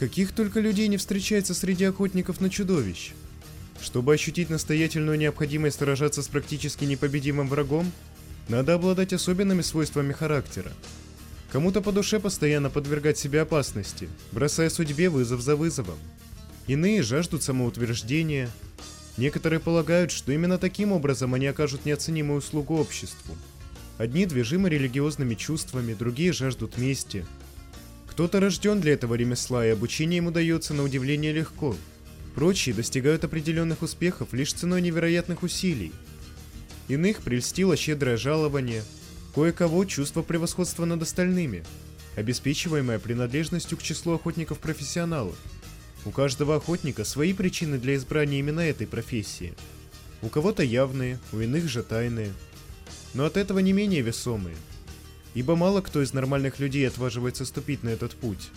Каких только людей не встречается среди охотников на чудовищ. Чтобы ощутить настоятельную необходимость сражаться с практически непобедимым врагом, надо обладать особенными свойствами характера. Кому-то по душе постоянно подвергать себе опасности, бросая судьбе вызов за вызовом. Иные жаждут самоутверждения. Некоторые полагают, что именно таким образом они окажут неоценимую услугу обществу. Одни движимы религиозными чувствами, другие жаждут мести – кто-то рожден для этого ремесла, и обучение ему дается на удивление легко. Прочие достигают определенных успехов лишь ценой невероятных усилий. Иных прельстило щедрое жалование, кое-кого чувство превосходства над остальными, обеспечиваемое принадлежностью к числу охотников-профессионалов. У каждого охотника свои причины для избрания именно этой профессии. У кого-то явные, у иных же тайные. Но от этого не менее весомые – ибо мало кто из нормальных людей отваживается ступить на этот путь.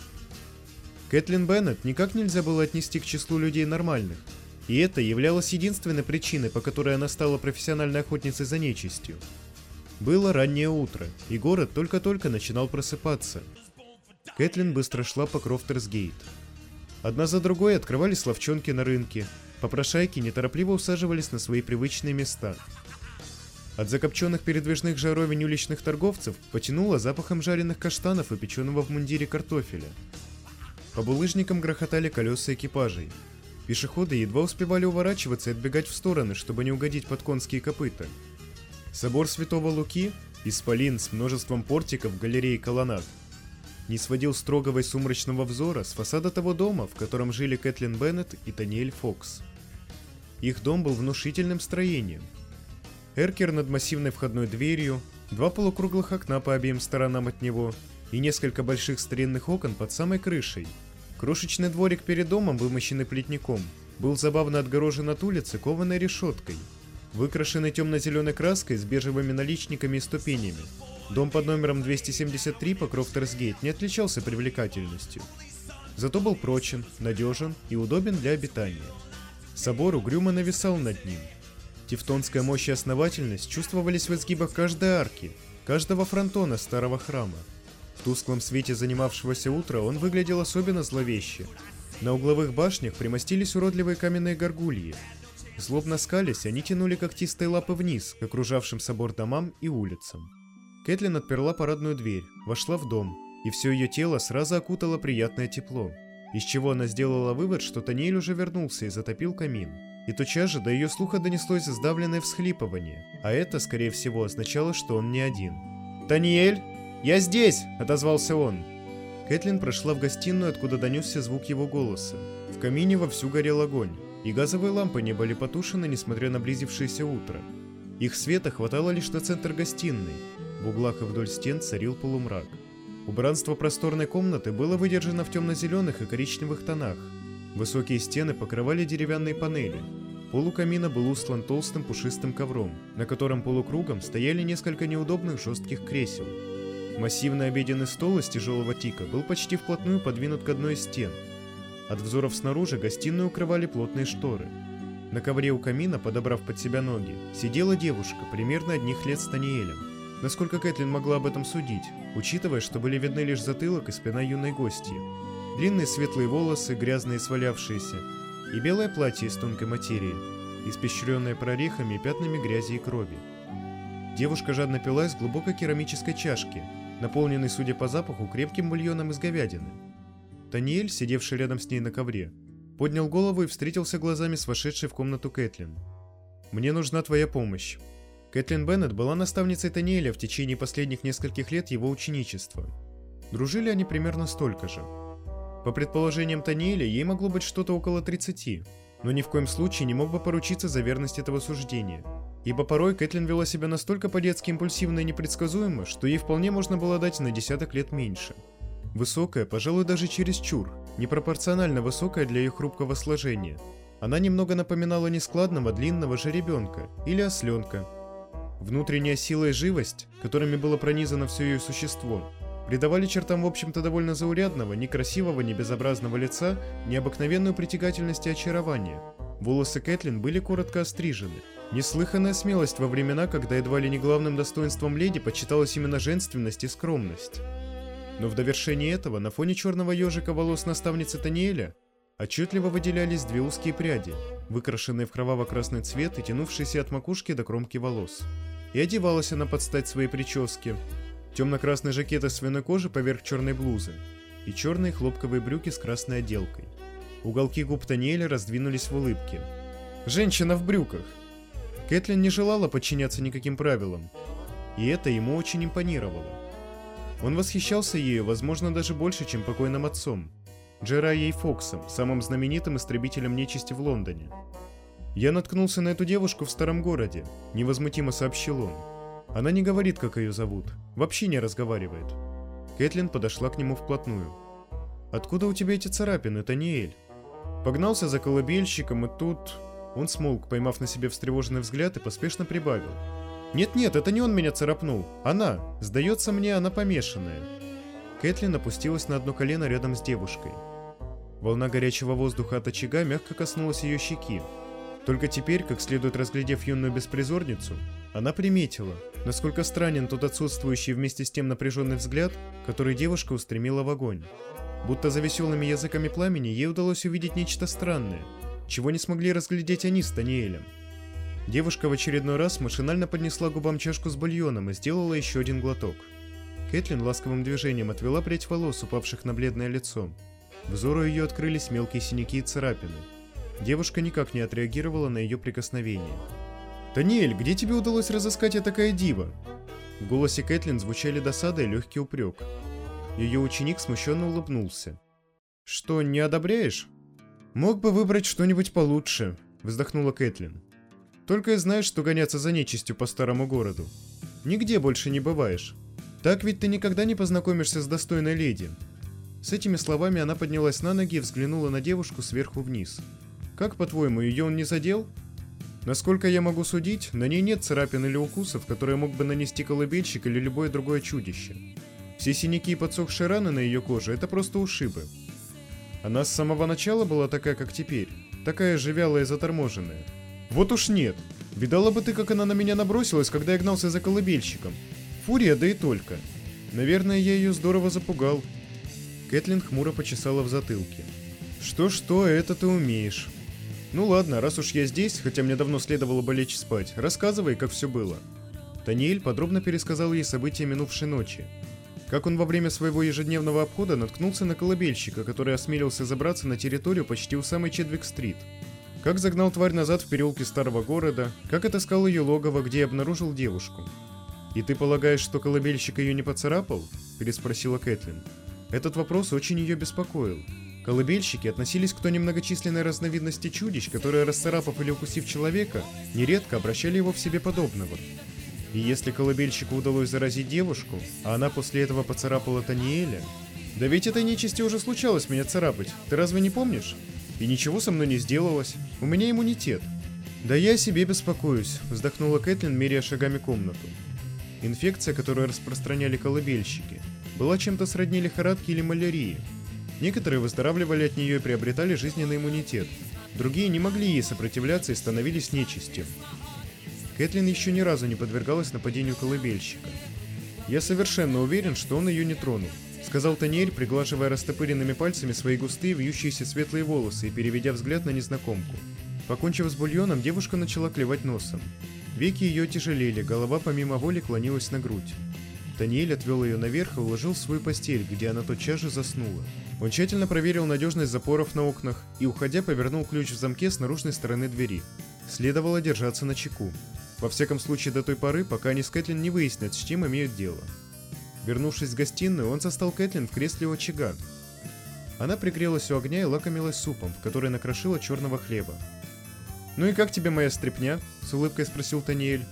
Кэтлин Беннет никак нельзя было отнести к числу людей нормальных, и это являлось единственной причиной, по которой она стала профессиональной охотницей за нечистью. Было раннее утро, и город только-только начинал просыпаться. Кэтлин быстро шла по Крофтерсгейт. Одна за другой открывались ловчонки на рынке, попрошайки неторопливо усаживались на свои привычные места – от закопченных передвижных жаровень уличных торговцев потянуло запахом жареных каштанов и печеного в мундире картофеля. По булыжникам грохотали колеса экипажей. Пешеходы едва успевали уворачиваться и отбегать в стороны, чтобы не угодить под конские копыта. Собор Святого Луки, исполин с множеством портиков, галерей и колоннад, не сводил строгого и сумрачного взора с фасада того дома, в котором жили Кэтлин Беннет и Таниэль Фокс. Их дом был внушительным строением – эркер над массивной входной дверью, два полукруглых окна по обеим сторонам от него и несколько больших старинных окон под самой крышей. Крошечный дворик перед домом, вымощенный плетником, был забавно отгорожен от улицы кованой решеткой, выкрашенный темно-зеленой краской с бежевыми наличниками и ступенями. Дом под номером 273 по Крофтерсгейт не отличался привлекательностью. Зато был прочен, надежен и удобен для обитания. Собор угрюмо нависал над ним – Тевтонская мощь и основательность чувствовались в изгибах каждой арки, каждого фронтона старого храма. В тусклом свете занимавшегося утра он выглядел особенно зловеще. На угловых башнях примостились уродливые каменные горгульи. Злобно скались, они тянули когтистые лапы вниз, к окружавшим собор домам и улицам. Кэтлин отперла парадную дверь, вошла в дом, и все ее тело сразу окутало приятное тепло, из чего она сделала вывод, что Таниэль уже вернулся и затопил камин и тотчас же до ее слуха донеслось сдавленное всхлипывание, а это, скорее всего, означало, что он не один. «Таниэль! Я здесь!» – отозвался он. Кэтлин прошла в гостиную, откуда донесся звук его голоса. В камине вовсю горел огонь, и газовые лампы не были потушены, несмотря на близившееся утро. Их света хватало лишь на центр гостиной. В углах и вдоль стен царил полумрак. Убранство просторной комнаты было выдержано в темно-зеленых и коричневых тонах, Высокие стены покрывали деревянные панели. Пол у камина был устлан толстым пушистым ковром, на котором полукругом стояли несколько неудобных жестких кресел. Массивный обеденный стол из тяжелого тика был почти вплотную подвинут к одной из стен. От взоров снаружи гостиную укрывали плотные шторы. На ковре у камина, подобрав под себя ноги, сидела девушка, примерно одних лет с Таниэлем. Насколько Кэтлин могла об этом судить, учитывая, что были видны лишь затылок и спина юной гости. Длинные светлые волосы, грязные свалявшиеся, и белое платье из тонкой материи, испещренное прорехами и пятнами грязи и крови. Девушка жадно пила из глубокой керамической чашки, наполненной, судя по запаху, крепким бульоном из говядины. Таниэль, сидевший рядом с ней на ковре, поднял голову и встретился глазами с вошедшей в комнату Кэтлин. «Мне нужна твоя помощь». Кэтлин Беннет была наставницей Таниэля в течение последних нескольких лет его ученичества. Дружили они примерно столько же. По предположениям Таниэля, ей могло быть что-то около 30, но ни в коем случае не мог бы поручиться за верность этого суждения. Ибо порой Кэтлин вела себя настолько по-детски импульсивно и непредсказуемо, что ей вполне можно было дать на десяток лет меньше. Высокая, пожалуй, даже чересчур, непропорционально высокая для ее хрупкого сложения. Она немного напоминала нескладного длинного жеребенка или осленка. Внутренняя сила и живость, которыми было пронизано все ее существо, придавали чертам, в общем-то, довольно заурядного, некрасивого, не безобразного лица необыкновенную притягательность и очарование. Волосы Кэтлин были коротко острижены. Неслыханная смелость во времена, когда едва ли не главным достоинством леди почиталась именно женственность и скромность. Но в довершении этого, на фоне черного ежика волос наставницы Таниэля, отчетливо выделялись две узкие пряди, выкрашенные в кроваво-красный цвет и тянувшиеся от макушки до кромки волос. И одевалась она под стать своей прическе. Темно-красный жакет из свиной кожи поверх черной блузы и черные хлопковые брюки с красной отделкой. Уголки губ Таниэля раздвинулись в улыбке. «Женщина в брюках!» Кэтлин не желала подчиняться никаким правилам, и это ему очень импонировало. Он восхищался ею, возможно, даже больше, чем покойным отцом, Джерайей Фоксом, самым знаменитым истребителем нечисти в Лондоне. «Я наткнулся на эту девушку в старом городе», — невозмутимо сообщил он. «Она не говорит, как ее зовут, вообще не разговаривает». Кэтлин подошла к нему вплотную. «Откуда у тебя эти царапины, Таниэль?» Погнался за колыбельщиком, и тут... Он смолк, поймав на себе встревоженный взгляд, и поспешно прибавил. «Нет-нет, это не он меня царапнул. Она. Сдается мне, она помешанная». Кэтлин опустилась на одно колено рядом с девушкой. Волна горячего воздуха от очага мягко коснулась ее щеки. Только теперь, как следует разглядев юную беспризорницу, она приметила, насколько странен тот отсутствующий вместе с тем напряженный взгляд, который девушка устремила в огонь. Будто за веселыми языками пламени ей удалось увидеть нечто странное, чего не смогли разглядеть они с Таниэлем. Девушка в очередной раз машинально поднесла губам чашку с бульоном и сделала еще один глоток. Кэтлин ласковым движением отвела прядь волос, упавших на бледное лицо. Взору ее открылись мелкие синяки и царапины. Девушка никак не отреагировала на ее прикосновение. «Таниэль, где тебе удалось разыскать такая дива?» В голосе Кэтлин звучали досада и легкий упрек. Ее ученик смущенно улыбнулся. «Что, не одобряешь?» «Мог бы выбрать что-нибудь получше», — вздохнула Кэтлин. «Только и знаешь, что гоняться за нечистью по старому городу. Нигде больше не бываешь. Так ведь ты никогда не познакомишься с достойной леди». С этими словами она поднялась на ноги и взглянула на девушку сверху вниз. «Как, по-твоему, ее он не задел?» Насколько я могу судить, на ней нет царапин или укусов, которые мог бы нанести колыбельщик или любое другое чудище. Все синяки и подсохшие раны на ее коже – это просто ушибы. Она с самого начала была такая, как теперь. Такая же вялая и заторможенная. Вот уж нет. Видала бы ты, как она на меня набросилась, когда я гнался за колыбельщиком. Фурия, да и только. Наверное, я ее здорово запугал. Кэтлин хмуро почесала в затылке. Что-что, это ты умеешь. Ну ладно, раз уж я здесь, хотя мне давно следовало бы лечь спать, рассказывай, как все было. Таниэль подробно пересказал ей события минувшей ночи, как он во время своего ежедневного обхода наткнулся на колыбельщика, который осмелился забраться на территорию почти у самой Чедвик-стрит. Как загнал тварь назад в переулке старого города, как отыскал ее логово, где и обнаружил девушку. «И ты полагаешь, что колыбельщик ее не поцарапал?» – переспросила Кэтлин. Этот вопрос очень ее беспокоил. Колыбельщики относились к той немногочисленной разновидности чудищ, которые, расцарапав или укусив человека, нередко обращали его в себе подобного. И если колыбельщику удалось заразить девушку, а она после этого поцарапала Таниэля... Да ведь этой нечисти уже случалось меня царапать, ты разве не помнишь? И ничего со мной не сделалось, у меня иммунитет. Да я о себе беспокоюсь, вздохнула Кэтлин, меряя шагами комнату. Инфекция, которую распространяли колыбельщики, была чем-то сродни лихорадке или малярии. Некоторые выздоравливали от нее и приобретали жизненный иммунитет. Другие не могли ей сопротивляться и становились нечистью. Кэтлин еще ни разу не подвергалась нападению колыбельщика. «Я совершенно уверен, что он ее не тронул», — сказал Таниэль, приглаживая растопыренными пальцами свои густые вьющиеся светлые волосы и переведя взгляд на незнакомку. Покончив с бульоном, девушка начала клевать носом. Веки ее тяжелели, голова помимо воли клонилась на грудь. Таниэль отвел ее наверх и уложил в свою постель, где она тотчас же заснула. Он тщательно проверил надежность запоров на окнах и, уходя, повернул ключ в замке с наружной стороны двери. Следовало держаться на чеку. Во всяком случае до той поры, пока они с Кэтлин не выяснят, с чем имеют дело. Вернувшись в гостиную, он застал Кэтлин в кресле у очага. Она пригрелась у огня и лакомилась супом, в который накрошила черного хлеба. «Ну и как тебе моя стряпня?» – с улыбкой спросил Таниэль.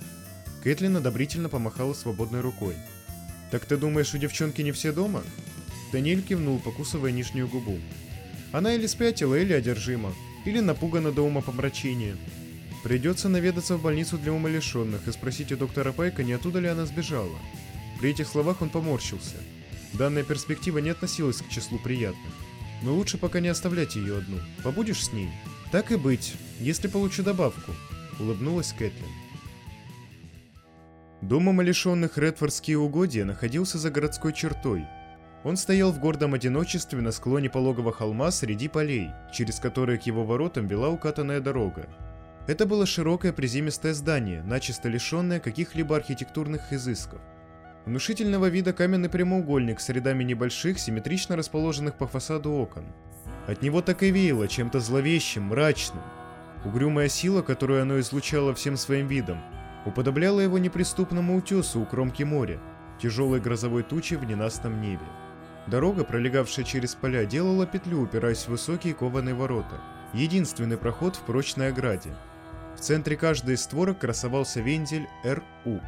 Кэтлин одобрительно помахала свободной рукой. «Так ты думаешь, у девчонки не все дома?» Таниэль кивнул, покусывая нижнюю губу. «Она или спятила, или одержима, или напугана до ума помрачения. Придется наведаться в больницу для умалишенных и спросить у доктора Пайка, не оттуда ли она сбежала. При этих словах он поморщился. Данная перспектива не относилась к числу приятных. Но лучше пока не оставлять ее одну. Побудешь с ней? Так и быть, если получу добавку, улыбнулась Кэтлин. Дом умалишенных Редфордские угодья находился за городской чертой. Он стоял в гордом одиночестве на склоне пологого холма среди полей, через которые к его воротам вела укатанная дорога. Это было широкое приземистое здание, начисто лишенное каких-либо архитектурных изысков. Внушительного вида каменный прямоугольник с рядами небольших, симметрично расположенных по фасаду окон. От него так и веяло чем-то зловещим, мрачным. Угрюмая сила, которую оно излучало всем своим видом, уподобляла его неприступному утесу у кромки моря, тяжелой грозовой тучи в ненастном небе. Дорога, пролегавшая через поля, делала петлю, упираясь в высокие кованые ворота. Единственный проход в прочной ограде. В центре каждой из створок красовался вензель РУ.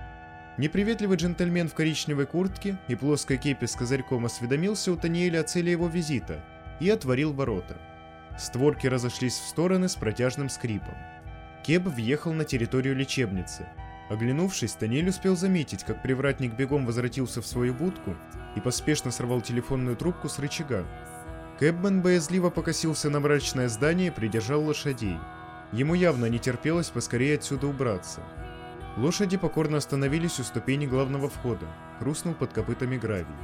Неприветливый джентльмен в коричневой куртке и плоской кепи с козырьком осведомился у Таниэля о цели его визита и отворил ворота. Створки разошлись в стороны с протяжным скрипом. Кеб въехал на территорию лечебницы. Оглянувшись, Таниэль успел заметить, как привратник бегом возвратился в свою будку и поспешно сорвал телефонную трубку с рычага. Кэбмен боязливо покосился на мрачное здание и придержал лошадей. Ему явно не терпелось поскорее отсюда убраться. Лошади покорно остановились у ступени главного входа, хрустнул под копытами гравий.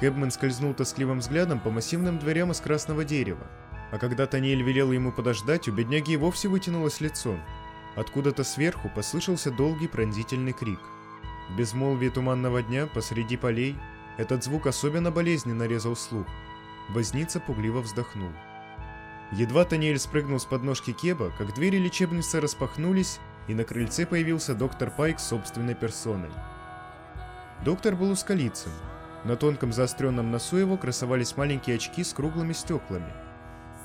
Кэбмен скользнул тоскливым взглядом по массивным дверям из красного дерева, а когда Таниэль велел ему подождать, у бедняги и вовсе вытянулось лицо. Откуда-то сверху послышался долгий пронзительный крик. В безмолвии туманного дня посреди полей этот звук особенно болезненно резал слух. Возница пугливо вздохнул. Едва Таниэль спрыгнул с подножки Кеба, как двери лечебницы распахнулись, и на крыльце появился доктор Пайк собственной персоной. Доктор был ускалицын. На тонком заостренном носу его красовались маленькие очки с круглыми стеклами.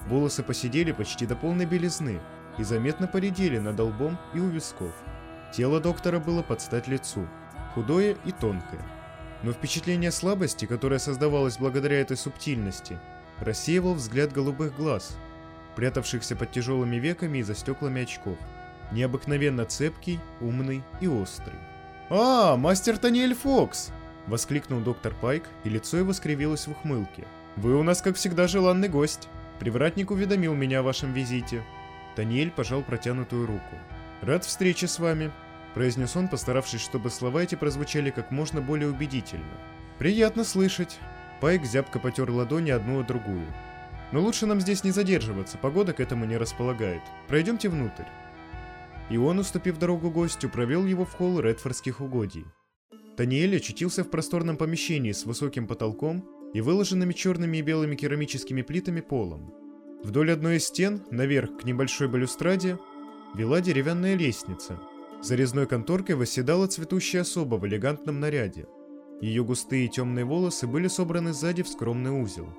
Волосы посидели почти до полной белизны и заметно поредели над лбом и у висков. Тело доктора было под стать лицу, худое и тонкое. Но впечатление слабости, которое создавалось благодаря этой субтильности, рассеивал взгляд голубых глаз, прятавшихся под тяжелыми веками и за стеклами очков. Необыкновенно цепкий, умный и острый. «А, мастер Таниэль Фокс!» — воскликнул доктор Пайк, и лицо его скривилось в ухмылке. «Вы у нас, как всегда, желанный гость. Привратник уведомил меня о вашем визите». Таниэль пожал протянутую руку. «Рад встрече с вами произнес он, постаравшись, чтобы слова эти прозвучали как можно более убедительно. «Приятно слышать». Пайк зябко потер ладони одну о другую. «Но лучше нам здесь не задерживаться, погода к этому не располагает. Пройдемте внутрь». И он, уступив дорогу гостю, провел его в холл Редфордских угодий. Таниэль очутился в просторном помещении с высоким потолком и выложенными черными и белыми керамическими плитами полом. Вдоль одной из стен, наверх к небольшой балюстраде, вела деревянная лестница – за резной конторкой восседала цветущая особа в элегантном наряде. Ее густые темные волосы были собраны сзади в скромный узел.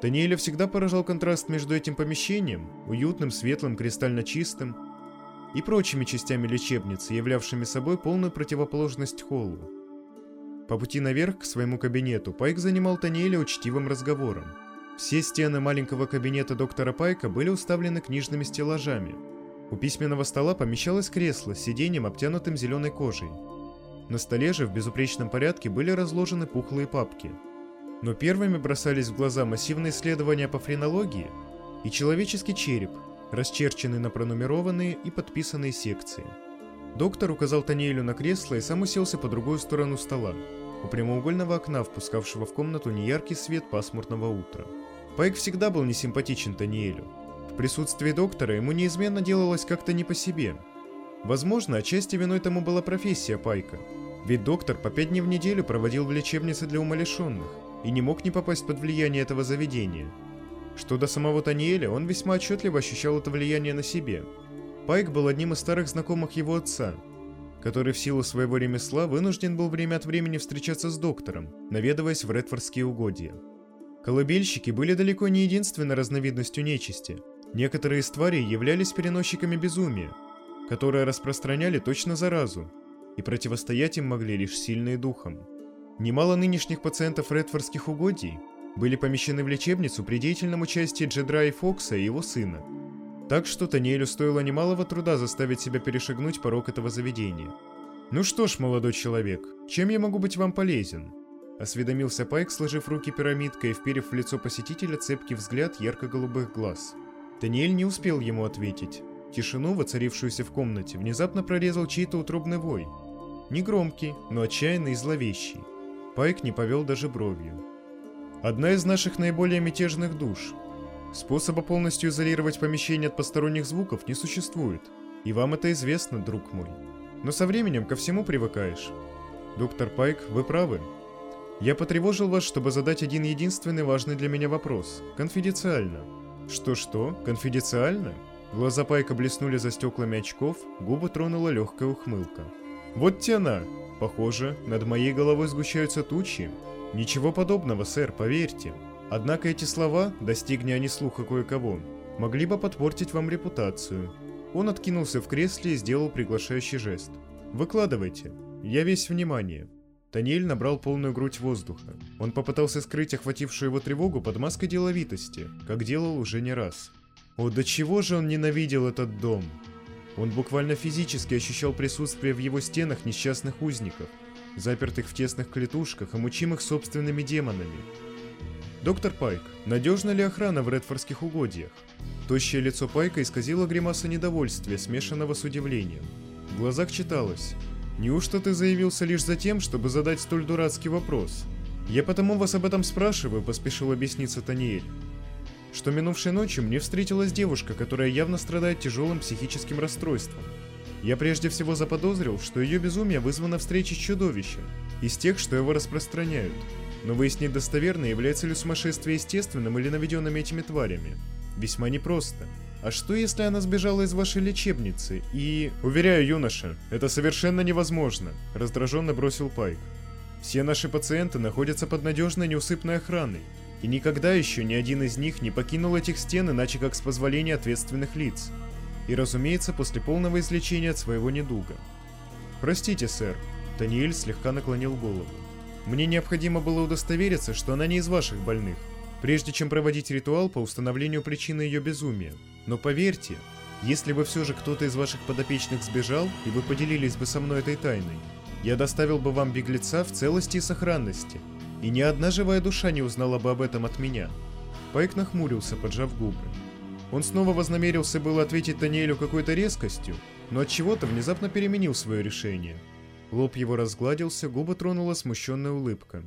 Таниэля всегда поражал контраст между этим помещением, уютным, светлым, кристально чистым, и прочими частями лечебницы, являвшими собой полную противоположность холлу. По пути наверх к своему кабинету Пайк занимал Таниэля учтивым разговором. Все стены маленького кабинета доктора Пайка были уставлены книжными стеллажами – у письменного стола помещалось кресло с сиденьем, обтянутым зеленой кожей. На столе же в безупречном порядке были разложены пухлые папки. Но первыми бросались в глаза массивные исследования по френологии и человеческий череп, расчерченный на пронумерованные и подписанные секции. Доктор указал Таниэлю на кресло и сам уселся по другую сторону стола, у прямоугольного окна, впускавшего в комнату неяркий свет пасмурного утра. Пайк всегда был несимпатичен Таниэлю, в присутствии доктора ему неизменно делалось как-то не по себе. Возможно, отчасти виной тому была профессия Пайка. Ведь доктор по пять дней в неделю проводил в лечебнице для умалишенных и не мог не попасть под влияние этого заведения. Что до самого Таниэля, он весьма отчетливо ощущал это влияние на себе. Пайк был одним из старых знакомых его отца, который в силу своего ремесла вынужден был время от времени встречаться с доктором, наведываясь в Редфордские угодья. Колыбельщики были далеко не единственной разновидностью нечисти – Некоторые из тварей являлись переносчиками безумия, которые распространяли точно заразу, и противостоять им могли лишь сильные духом. Немало нынешних пациентов редфордских угодий были помещены в лечебницу при деятельном участии Джедра и Фокса и его сына. Так что Таниэлю стоило немалого труда заставить себя перешагнуть порог этого заведения. «Ну что ж, молодой человек, чем я могу быть вам полезен?» Осведомился Пайк, сложив руки пирамидкой и вперев в лицо посетителя цепкий взгляд ярко-голубых глаз – Даниэль не успел ему ответить. Тишину, воцарившуюся в комнате, внезапно прорезал чей-то утробный вой. Негромкий, но отчаянный и зловещий. Пайк не повел даже бровью. Одна из наших наиболее мятежных душ. Способа полностью изолировать помещение от посторонних звуков не существует. И вам это известно, друг мой. Но со временем ко всему привыкаешь. Доктор Пайк, вы правы. Я потревожил вас, чтобы задать один единственный важный для меня вопрос. Конфиденциально. Что-что? Конфиденциально? Глаза Пайка блеснули за стеклами очков, губы тронула легкая ухмылка. Вот те она! Похоже, над моей головой сгущаются тучи. Ничего подобного, сэр, поверьте. Однако эти слова, достигни они слуха кое-кого, могли бы подпортить вам репутацию. Он откинулся в кресле и сделал приглашающий жест. «Выкладывайте. Я весь внимание». Таниэль набрал полную грудь воздуха. Он попытался скрыть охватившую его тревогу под маской деловитости, как делал уже не раз. О, до чего же он ненавидел этот дом! Он буквально физически ощущал присутствие в его стенах несчастных узников, запертых в тесных клетушках и мучимых собственными демонами. Доктор Пайк, надежна ли охрана в Редфордских угодьях? Тощее лицо Пайка исказило гримаса недовольствия, смешанного с удивлением. В глазах читалось. «Неужто ты заявился лишь за тем, чтобы задать столь дурацкий вопрос?» «Я потому вас об этом спрашиваю», — поспешил объясниться Таниэль что минувшей ночью мне встретилась девушка, которая явно страдает тяжелым психическим расстройством. Я прежде всего заподозрил, что ее безумие вызвано встречей с чудовищем, из тех, что его распространяют. Но выяснить достоверно, является ли сумасшествие естественным или наведенным этими тварями. Весьма непросто. А что если она сбежала из вашей лечебницы и... Уверяю, юноша, это совершенно невозможно, раздраженно бросил Пайк. Все наши пациенты находятся под надежной неусыпной охраной, и никогда еще ни один из них не покинул этих стен иначе как с позволения ответственных лиц. И разумеется, после полного излечения от своего недуга. «Простите, сэр», — Таниэль слегка наклонил голову. «Мне необходимо было удостовериться, что она не из ваших больных, прежде чем проводить ритуал по установлению причины ее безумия. Но поверьте, если бы все же кто-то из ваших подопечных сбежал, и вы поделились бы со мной этой тайной, я доставил бы вам беглеца в целости и сохранности, и ни одна живая душа не узнала бы об этом от меня. Пайк нахмурился, поджав губы. Он снова вознамерился было ответить Таниэлю какой-то резкостью, но от чего-то внезапно переменил свое решение. Лоб его разгладился, губы тронула смущенная улыбка.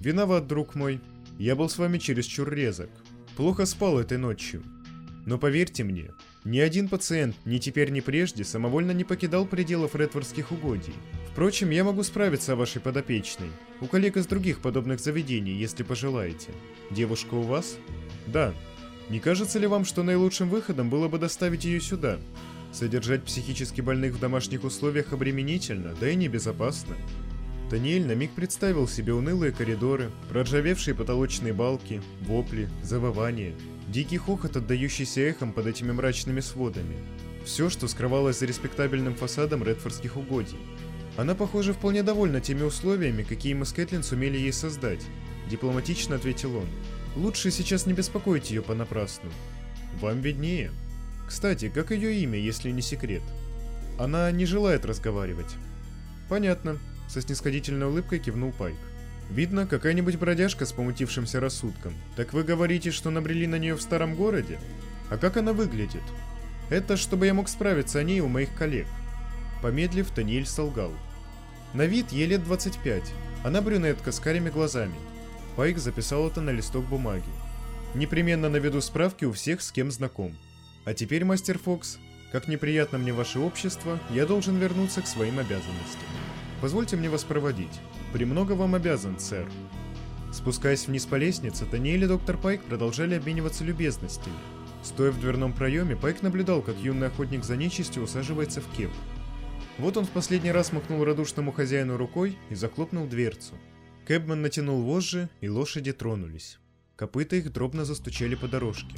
«Виноват, друг мой. Я был с вами чересчур резок. Плохо спал этой ночью. Но поверьте мне, ни один пациент, ни теперь, ни прежде, самовольно не покидал пределов редфордских угодий. Впрочем, я могу справиться о вашей подопечной. У коллег из других подобных заведений, если пожелаете. Девушка у вас? Да. Не кажется ли вам, что наилучшим выходом было бы доставить ее сюда? Содержать психически больных в домашних условиях обременительно, да и небезопасно. Даниэль на миг представил себе унылые коридоры, проржавевшие потолочные балки, вопли, завывания, дикий хохот, отдающийся эхом под этими мрачными сводами. Все, что скрывалось за респектабельным фасадом редфордских угодий. Она, похоже, вполне довольна теми условиями, какие мы с Кэтлин сумели ей создать. Дипломатично ответил он. Лучше сейчас не беспокоить ее понапрасну. Вам виднее. Кстати, как ее имя, если не секрет? Она не желает разговаривать. Понятно. Со снисходительной улыбкой кивнул Пайк. Видно, какая-нибудь бродяжка с помутившимся рассудком. Так вы говорите, что набрели на нее в старом городе? А как она выглядит? Это чтобы я мог справиться о ней у моих коллег. Помедлив, Таниэль солгал. На вид ей лет 25. Она брюнетка с карими глазами. Пайк записал это на листок бумаги. Непременно наведу справки у всех, с кем знаком. А теперь, мастер Фокс, как неприятно мне ваше общество, я должен вернуться к своим обязанностям. Позвольте мне вас проводить. Премного вам обязан, сэр. Спускаясь вниз по лестнице, Таниэль и доктор Пайк продолжали обмениваться любезностями. Стоя в дверном проеме, Пайк наблюдал, как юный охотник за нечистью усаживается в кеп. Вот он в последний раз махнул радушному хозяину рукой и захлопнул дверцу. Кэбман натянул вожжи, и лошади тронулись. Копыта их дробно застучали по дорожке.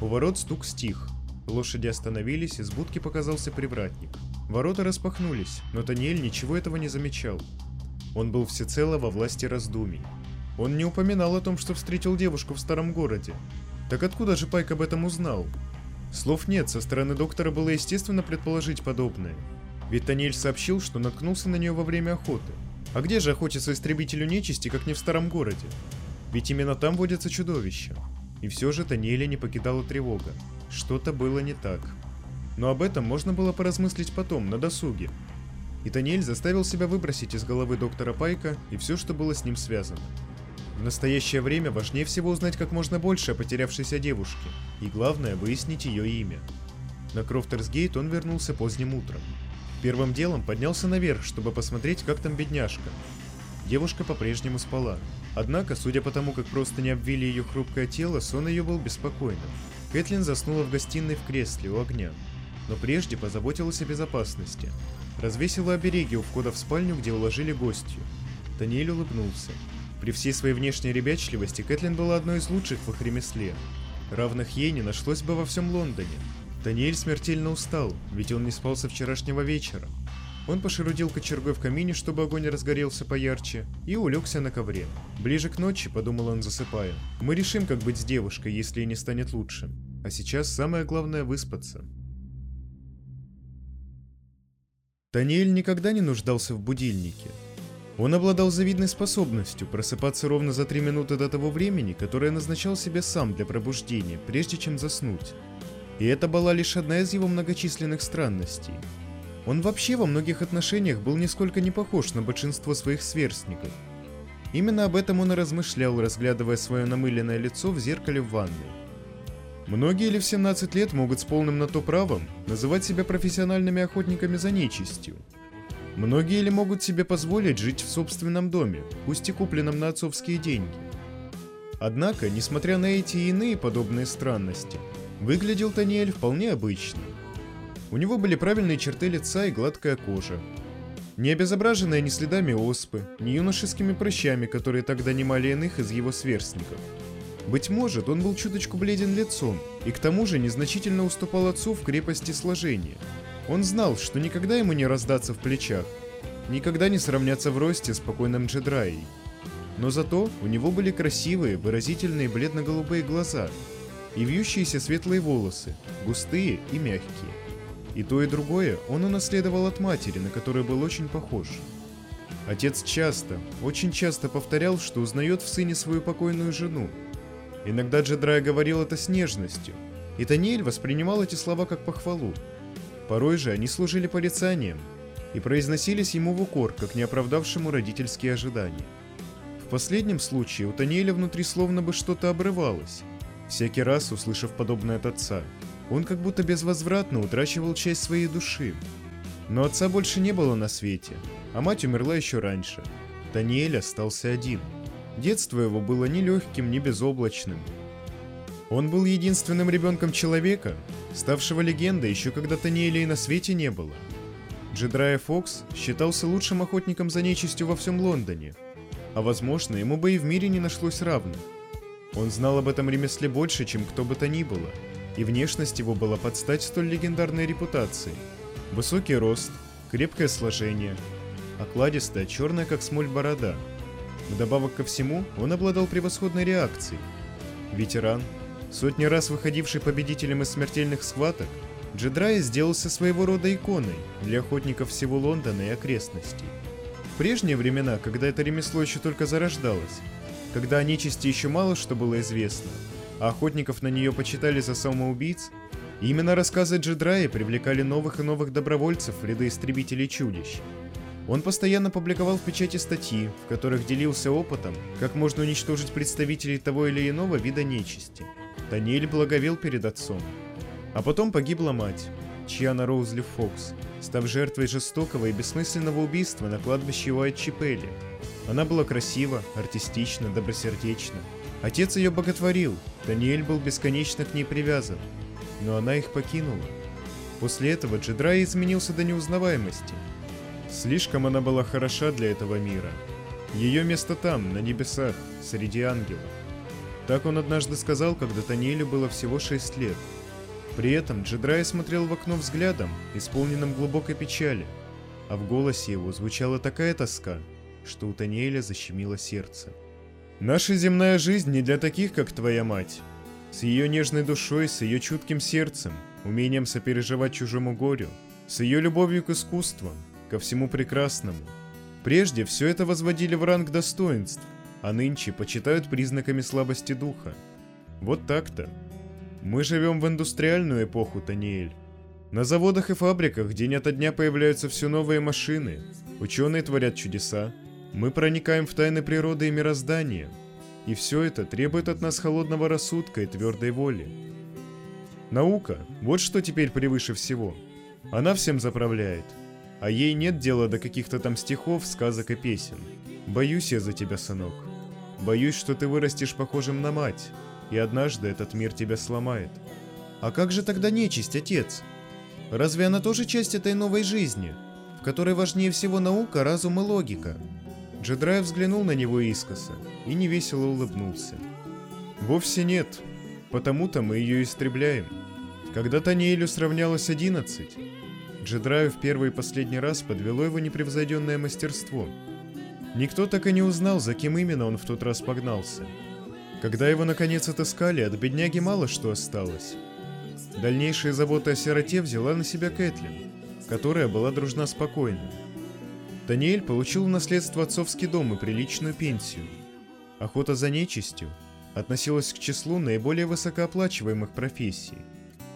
У ворот стук стих. Лошади остановились, из будки показался привратник. Ворота распахнулись, но Таниэль ничего этого не замечал. Он был всецело во власти раздумий. Он не упоминал о том, что встретил девушку в старом городе. Так откуда же Пайк об этом узнал? Слов нет, со стороны доктора было естественно предположить подобное. Ведь Таниэль сообщил, что наткнулся на нее во время охоты. А где же охотиться истребителю нечисти, как не в старом городе? Ведь именно там водятся чудовища. И все же Таниэля не покидала тревога. Что-то было не так. Но об этом можно было поразмыслить потом, на досуге. И Таниэль заставил себя выбросить из головы доктора Пайка и все, что было с ним связано. В настоящее время важнее всего узнать как можно больше о потерявшейся девушке, и главное выяснить ее имя. На Крофтерсгейт он вернулся поздним утром. Первым делом поднялся наверх, чтобы посмотреть, как там бедняжка. Девушка по-прежнему спала. Однако, судя по тому, как просто не обвили ее хрупкое тело, сон ее был беспокойным. Кэтлин заснула в гостиной в кресле у огня, но прежде позаботилась о безопасности. Развесила обереги у входа в спальню, где уложили гостью. Таниэль улыбнулся. При всей своей внешней ребячливости Кэтлин была одной из лучших в их ремесле. Равных ей не нашлось бы во всем Лондоне. Таниэль смертельно устал, ведь он не спал со вчерашнего вечера. Он пошерудил кочергой в камине, чтобы огонь разгорелся поярче, и улегся на ковре. Ближе к ночи, подумал он, засыпая, мы решим, как быть с девушкой, если ей не станет лучше. А сейчас самое главное выспаться. Таниэль никогда не нуждался в будильнике. Он обладал завидной способностью просыпаться ровно за три минуты до того времени, которое назначал себе сам для пробуждения, прежде чем заснуть. И это была лишь одна из его многочисленных странностей. Он вообще во многих отношениях был нисколько не похож на большинство своих сверстников. Именно об этом он и размышлял, разглядывая свое намыленное лицо в зеркале в ванной. Многие ли в 17 лет могут с полным на то правом называть себя профессиональными охотниками за нечистью? Многие ли могут себе позволить жить в собственном доме, пусть и купленном на отцовские деньги? Однако, несмотря на эти и иные подобные странности, Выглядел Таниэль вполне обычно. У него были правильные черты лица и гладкая кожа. Не обезображенная ни следами оспы, ни юношескими прыщами, которые так донимали иных из его сверстников. Быть может, он был чуточку бледен лицом, и к тому же незначительно уступал отцу в крепости сложения. Он знал, что никогда ему не раздаться в плечах, никогда не сравняться в росте с покойным Джедраей. Но зато у него были красивые, выразительные бледно-голубые глаза, и вьющиеся светлые волосы, густые и мягкие. И то, и другое он унаследовал от матери, на которую был очень похож. Отец часто, очень часто повторял, что узнает в сыне свою покойную жену. Иногда Джедрая говорил это с нежностью, и Таниэль воспринимал эти слова как похвалу. Порой же они служили порицанием и произносились ему в укор, как не оправдавшему родительские ожидания. В последнем случае у Таниэля внутри словно бы что-то обрывалось, Всякий раз, услышав подобное от отца, он как будто безвозвратно утрачивал часть своей души. Но отца больше не было на свете, а мать умерла еще раньше. Таниэль остался один. Детство его было ни легким, ни безоблачным. Он был единственным ребенком человека, ставшего легендой еще когда Таниэля и на свете не было. Джедрая Фокс считался лучшим охотником за нечистью во всем Лондоне, а возможно, ему бы и в мире не нашлось равных. Он знал об этом ремесле больше, чем кто бы то ни было, и внешность его была под стать столь легендарной репутации. Высокий рост, крепкое сложение, окладистая, черная как смоль борода. Вдобавок ко всему, он обладал превосходной реакцией. Ветеран, сотни раз выходивший победителем из смертельных схваток, Джедрай сделался своего рода иконой для охотников всего Лондона и окрестностей. В прежние времена, когда это ремесло еще только зарождалось, когда о нечисти еще мало что было известно, а охотников на нее почитали за самоубийц, именно рассказы Джедрая привлекали новых и новых добровольцев в ряды истребителей чудищ. Он постоянно публиковал в печати статьи, в которых делился опытом, как можно уничтожить представителей того или иного вида нечисти. Таниэль благовел перед отцом. А потом погибла мать, Чьяна Роузли Фокс, став жертвой жестокого и бессмысленного убийства на кладбище Уайт-Чипелли, она была красива, артистична, добросердечна. Отец ее боготворил, Даниэль был бесконечно к ней привязан. Но она их покинула. После этого Джедрай изменился до неузнаваемости. Слишком она была хороша для этого мира. Ее место там, на небесах, среди ангелов. Так он однажды сказал, когда Таниэлю было всего 6 лет. При этом Джедрай смотрел в окно взглядом, исполненным глубокой печали, а в голосе его звучала такая тоска, что у Таниэля защемило сердце. «Наша земная жизнь не для таких, как твоя мать. С ее нежной душой, с ее чутким сердцем, умением сопереживать чужому горю, с ее любовью к искусству, ко всему прекрасному. Прежде все это возводили в ранг достоинств, а нынче почитают признаками слабости духа. Вот так-то. Мы живем в индустриальную эпоху, Таниэль. На заводах и фабриках день ото дня появляются все новые машины, ученые творят чудеса, мы проникаем в тайны природы и мироздания. И все это требует от нас холодного рассудка и твердой воли. Наука – вот что теперь превыше всего. Она всем заправляет. А ей нет дела до каких-то там стихов, сказок и песен. Боюсь я за тебя, сынок. Боюсь, что ты вырастешь похожим на мать, и однажды этот мир тебя сломает. А как же тогда нечисть, отец? Разве она тоже часть этой новой жизни, в которой важнее всего наука, разум и логика? Джедрай взглянул на него искоса и невесело улыбнулся. Вовсе нет, потому-то мы ее истребляем. Когда Таниэлю сравнялось одиннадцать, Джедраю в первый и последний раз подвело его непревзойденное мастерство. Никто так и не узнал, за кем именно он в тот раз погнался. Когда его наконец отыскали, от бедняги мало что осталось. Дальнейшие заботы о сироте взяла на себя Кэтлин, которая была дружна спокойно. Даниэль получил в наследство отцовский дом и приличную пенсию. Охота за нечистью относилась к числу наиболее высокооплачиваемых профессий,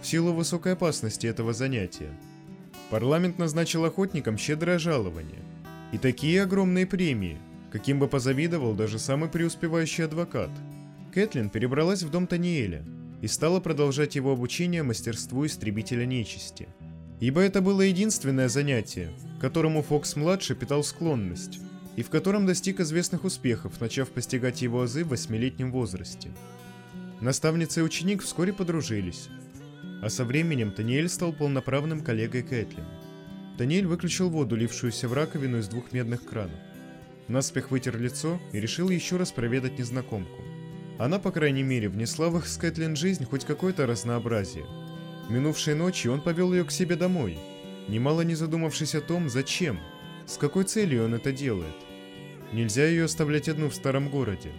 в силу высокой опасности этого занятия. Парламент назначил охотникам щедрое жалование и такие огромные премии, каким бы позавидовал даже самый преуспевающий адвокат. Кэтлин перебралась в дом Таниэля – и стала продолжать его обучение мастерству истребителя нечисти. Ибо это было единственное занятие, к которому Фокс-младший питал склонность, и в котором достиг известных успехов, начав постигать его азы в восьмилетнем возрасте. Наставница и ученик вскоре подружились, а со временем Таниэль стал полноправным коллегой Кэтлин. Таниэль выключил воду, лившуюся в раковину из двух медных кранов. Наспех вытер лицо и решил еще раз проведать незнакомку. Она, по крайней мере, внесла в их с Кэтлин жизнь хоть какое-то разнообразие. Минувшей ночью он повел ее к себе домой, немало не задумавшись о том, зачем, с какой целью он это делает. Нельзя ее оставлять одну в старом городе.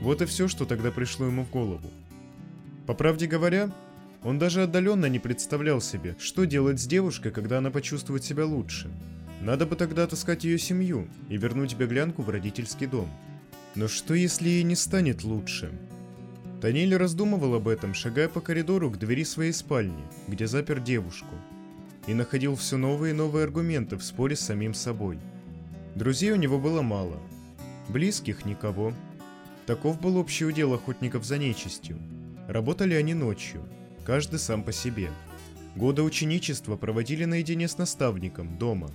Вот и все, что тогда пришло ему в голову. По правде говоря, он даже отдаленно не представлял себе, что делать с девушкой, когда она почувствует себя лучше. Надо бы тогда отыскать ее семью и вернуть беглянку в родительский дом. Но что если ей не станет лучше? Танель раздумывал об этом, шагая по коридору к двери своей спальни, где запер девушку. И находил все новые и новые аргументы в споре с самим собой. Друзей у него было мало. Близких никого. Таков был общий удел охотников за нечистью. Работали они ночью, каждый сам по себе. Годы ученичества проводили наедине с наставником, дома.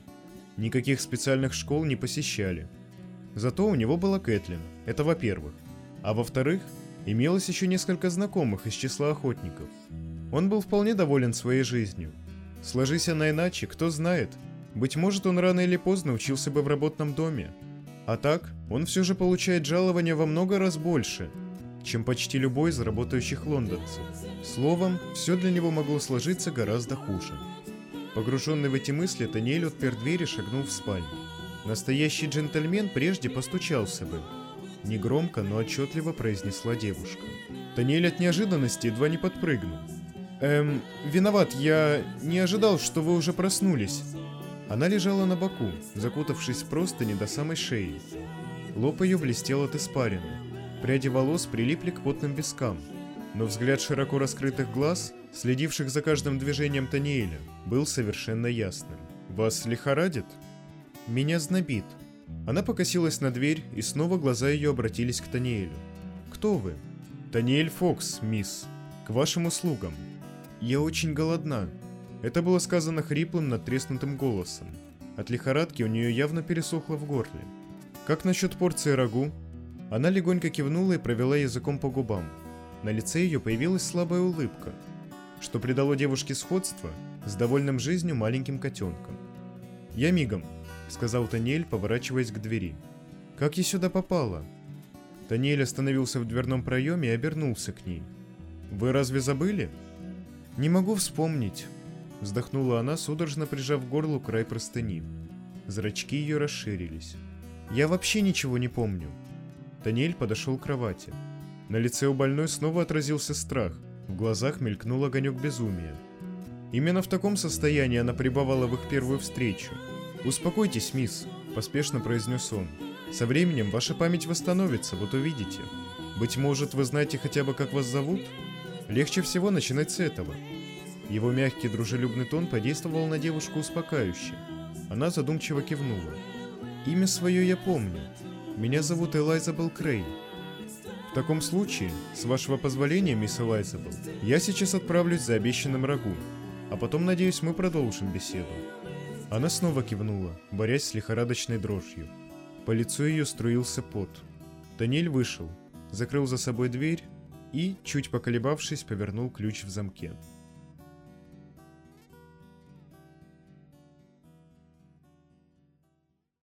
Никаких специальных школ не посещали – Зато у него была Кэтлин, это во-первых. А во-вторых, имелось еще несколько знакомых из числа охотников. Он был вполне доволен своей жизнью. Сложись она иначе, кто знает. Быть может, он рано или поздно учился бы в работном доме. А так, он все же получает жалование во много раз больше, чем почти любой из работающих лондонцев. Словом, все для него могло сложиться гораздо хуже. Погруженный в эти мысли, Таниэль отпер дверь и шагнул в спальню. Настоящий джентльмен прежде постучался бы. Негромко, но отчетливо произнесла девушка. Таниэль от неожиданности едва не подпрыгнул. «Эм, виноват, я не ожидал, что вы уже проснулись». Она лежала на боку, закутавшись в простыни до самой шеи. Лоб ее блестел от испарины. Пряди волос прилипли к потным вискам. Но взгляд широко раскрытых глаз, следивших за каждым движением Таниэля, был совершенно ясным. «Вас лихорадит?» Меня знобит. Она покосилась на дверь, и снова глаза ее обратились к Таниэлю. «Кто вы?» «Таниэль Фокс, мисс. К вашим услугам. Я очень голодна». Это было сказано хриплым, надтреснутым голосом. От лихорадки у нее явно пересохло в горле. «Как насчет порции рагу?» Она легонько кивнула и провела языком по губам. На лице ее появилась слабая улыбка, что придало девушке сходство с довольным жизнью маленьким котенком. «Я мигом», сказал Таниэль, поворачиваясь к двери. «Как я сюда попала?» Таниэль остановился в дверном проеме и обернулся к ней. «Вы разве забыли?» «Не могу вспомнить», — вздохнула она, судорожно прижав к горлу край простыни. Зрачки ее расширились. «Я вообще ничего не помню». Таниэль подошел к кровати. На лице у больной снова отразился страх, в глазах мелькнул огонек безумия. Именно в таком состоянии она пребывала в их первую встречу — «Успокойтесь, мисс», – поспешно произнес он. «Со временем ваша память восстановится, вот увидите. Быть может, вы знаете хотя бы, как вас зовут? Легче всего начинать с этого». Его мягкий дружелюбный тон подействовал на девушку успокаивающе. Она задумчиво кивнула. «Имя свое я помню. Меня зовут Элайзабел Крей». В таком случае, с вашего позволения, мисс Элайзабл, я сейчас отправлюсь за обещанным рагу, а потом, надеюсь, мы продолжим беседу. Она снова кивнула, борясь с лихорадочной дрожью. По лицу ее струился пот. Даниэль вышел, закрыл за собой дверь и, чуть поколебавшись, повернул ключ в замке.